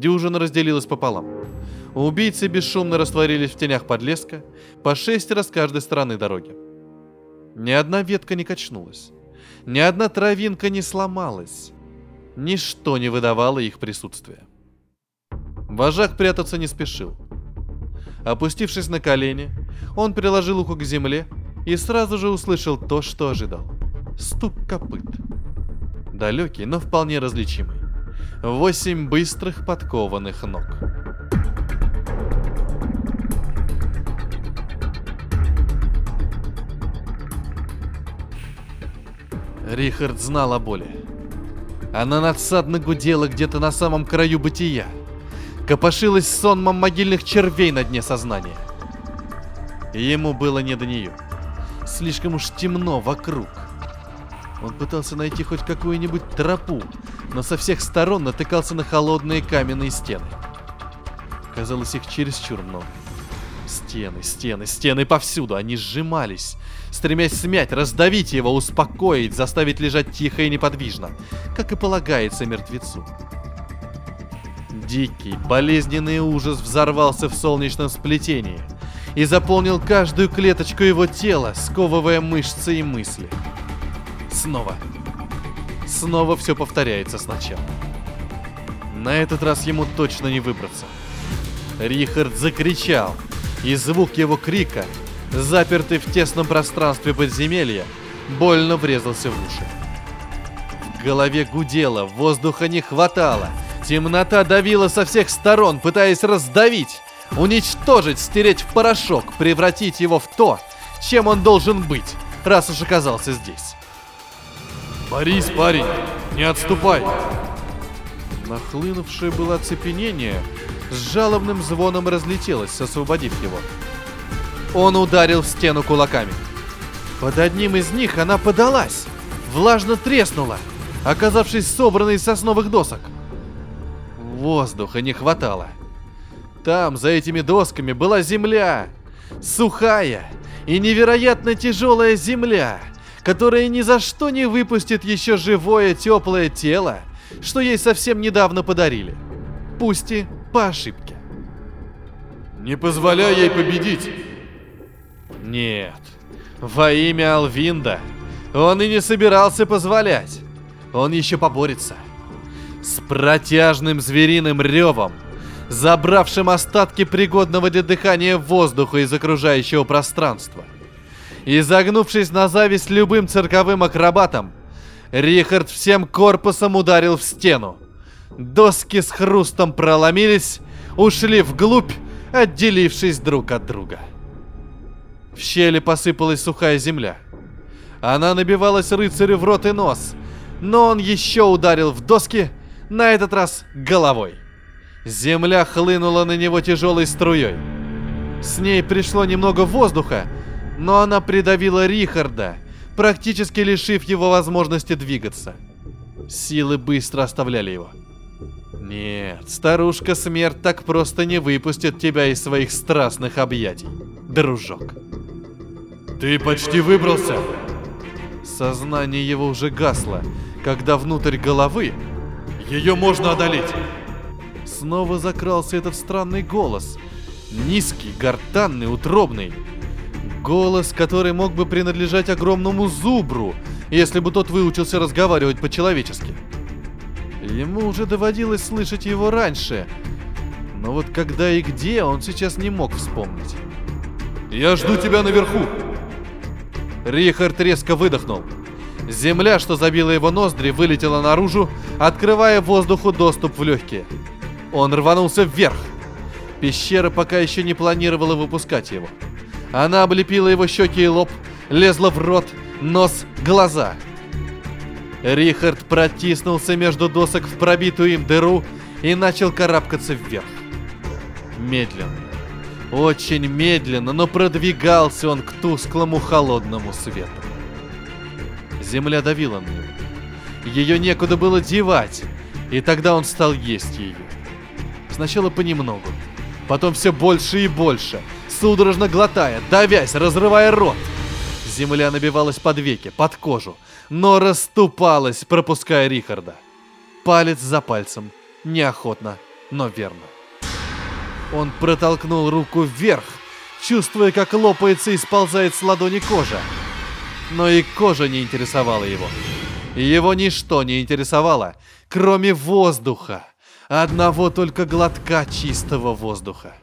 Дюжина разделилась пополам. Убийцы бесшумно растворились в тенях подлеска, по шесть раз с каждой стороны дороги. Ни одна ветка не качнулась, ни одна травинка не сломалась. Ничто не выдавало их присутствия. Вожак прятаться не спешил. Опустившись на колени, он приложил ухо к земле и сразу же услышал то, что ожидал. Стук копыт. Далекий, но вполне различимый. Восемь быстрых подкованных ног. Рихард знал о боли. Она надсадно гудела где-то на самом краю бытия. Копошилась сонмом могильных червей на дне сознания. Ему было не до нее. Слишком уж темно вокруг. Он пытался найти хоть какую-нибудь тропу, но со всех сторон натыкался на холодные каменные стены. Казалось, их чересчур много. Стены, стены, стены повсюду, они сжимались, стремясь смять, раздавить его, успокоить, заставить лежать тихо и неподвижно, как и полагается мертвецу. Дикий, болезненный ужас взорвался в солнечном сплетении и заполнил каждую клеточку его тела, сковывая мышцы и мысли. Снова. Снова все повторяется сначала. На этот раз ему точно не выбраться. Рихард закричал, и звук его крика запертый в тесном пространстве подземелья, больно врезался в уши. В голове гудело, воздуха не хватало, темнота давила со всех сторон, пытаясь раздавить, уничтожить, стереть в порошок, превратить его в то, чем он должен быть, раз уж оказался здесь. «Борис, парень, не отступай!» Нахлынувшее было оцепенение с жалобным звоном разлетелось, освободив его. Он ударил в стену кулаками. Под одним из них она подалась, влажно треснула, оказавшись собранной из сосновых досок. Воздуха не хватало. Там, за этими досками, была земля. Сухая и невероятно тяжелая земля, которая ни за что не выпустит еще живое теплое тело, что ей совсем недавно подарили. Пусть и по ошибке. «Не позволяй ей победить!» Нет, во имя Алвинда он и не собирался позволять. Он еще поборется. С протяжным звериным ревом, забравшим остатки пригодного для дыхания воздуха из окружающего пространства. И загнувшись на зависть любым цирковым акробатам, Рихард всем корпусом ударил в стену. Доски с хрустом проломились, ушли вглубь, отделившись друг от друга. В щели посыпалась сухая земля. Она набивалась рыцарю в рот и нос, но он еще ударил в доски, на этот раз головой. Земля хлынула на него тяжелой струей. С ней пришло немного воздуха, но она придавила Рихарда, практически лишив его возможности двигаться. Силы быстро оставляли его. Нет, старушка смерть так просто не выпустит тебя из своих страстных объятий, дружок. Ты почти выбрался. Сознание его уже гасло, когда внутрь головы ее можно одолеть. Снова закрался этот странный голос. Низкий, гортанный, утробный. Голос, который мог бы принадлежать огромному зубру, если бы тот выучился разговаривать по-человечески. Ему уже доводилось слышать его раньше, но вот когда и где он сейчас не мог вспомнить. «Я жду тебя наверху!» Рихард резко выдохнул. Земля, что забила его ноздри, вылетела наружу, открывая воздуху доступ в легкие. Он рванулся вверх. Пещера пока еще не планировала выпускать его. Она облепила его щеки и лоб, лезла в рот, нос, глаза. Рихард протиснулся между досок в пробитую им дыру и начал карабкаться вверх. Медленно, очень медленно, но продвигался он к тусклому холодному свету. Земля давила на него. Ее некуда было девать, и тогда он стал есть ее. Сначала понемногу, потом все больше и больше, судорожно глотая, давясь, разрывая рот. Земля набивалась под веки, под кожу, но расступалась, пропуская Рихарда. Палец за пальцем, неохотно, но верно. Он протолкнул руку вверх, чувствуя, как лопается и сползает с ладони кожа. Но и кожа не интересовала его. Его ничто не интересовало, кроме воздуха. Одного только глотка чистого воздуха.